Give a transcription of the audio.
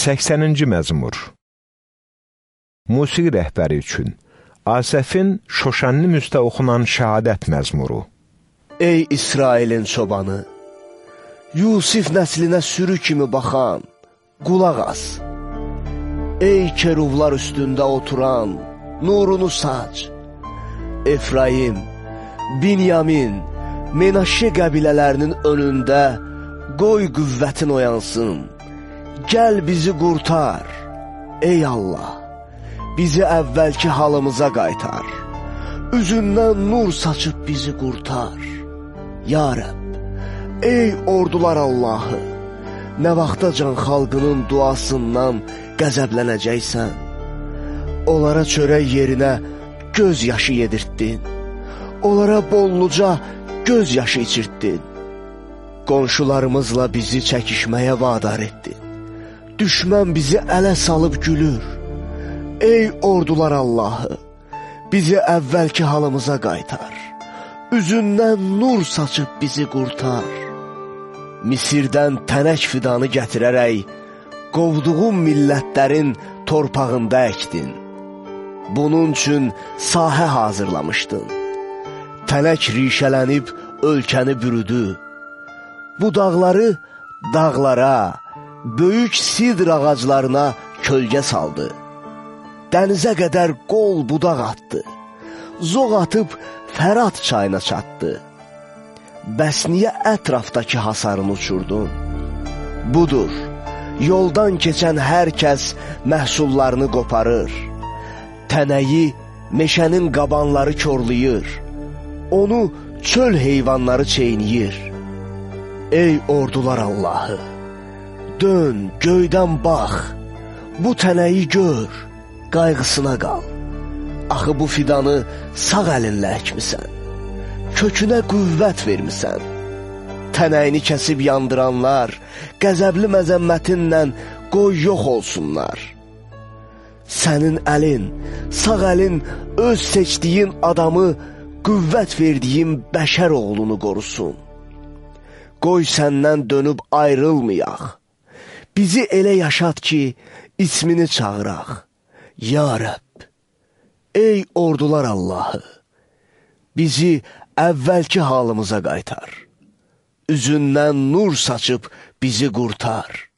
80-ci məzmur Musiqi rəhbəri üçün Asəfin Şoşənli müstə oxunan şəhadət məzmuru Ey İsrailin çobanı, Yusif nəslinə sürü kimi baxan, qulaq as. Ey keruvlar üstündə oturan, nurunu saç. Efraim, Binyamin, Menaşe qəbilələrinin önündə qoy qüvvətin oyansın. Gəl bizi qurtar, ey Allah, bizi əvvəlki halımıza qaytar. Üzündən nur saçıb bizi qurtar. Ya Rəbb, ey ordular Allahı, nə vaxtacan xalqının duasından qəzəblənəcəksən? Onlara çörək yerinə göz yaşı yedirtdin. Onlara bolluca göz yaşı içirtdin. Qonşularımızla bizi çəkişməyə vadar etdin. Düşmən bizi ələ salıb gülür. Ey ordular Allahı, bizi əvvəlki halımıza qaytar. Üzündən nur saçıb bizi qurtar. Misirdən tənək fidanı gətirərək, qovduğum millətlərin torpağında əkdin. Bunun üçün sahə hazırlamışdın. Tənək rişələnib ölkəni bürüdü. Bu dağları dağlara, böyük sidr ağaclarına kölgə saldı. Dənizə qədər qol budaq atdı. Zoq atıb Fərat çayına çatdı. Bəs niyə ətrafdakı hasarını uçurdun? Budur, yoldan keçən hər kəs məhsullarını qoparır. Tənəyi meşənin qabanları körləyir. Onu çöl heyvanları çeyniyir. Ey ordular Allahı! Dön, göydən bax, bu tənəyi gör, qayğısına qal. Axı bu fidanı sağ əlinlə əkmisən, kökünə qüvvət vermisən. Tənəyini kəsib yandıranlar, qəzəbli məzəmmətinlə qoy yox olsunlar. Sənin əlin, sağ əlin öz seçdiyin adamı, qüvvət verdiyin bəşər oğlunu qorusun. Qoy səndən dönüb ayrılmayaq. Bizi elə yaşat ki, ismini çağıraq. Ya Rəbb, ey ordular Allahı, bizi əvvəlki halımıza qaytar. Üzündən nur saçıb bizi qurtar.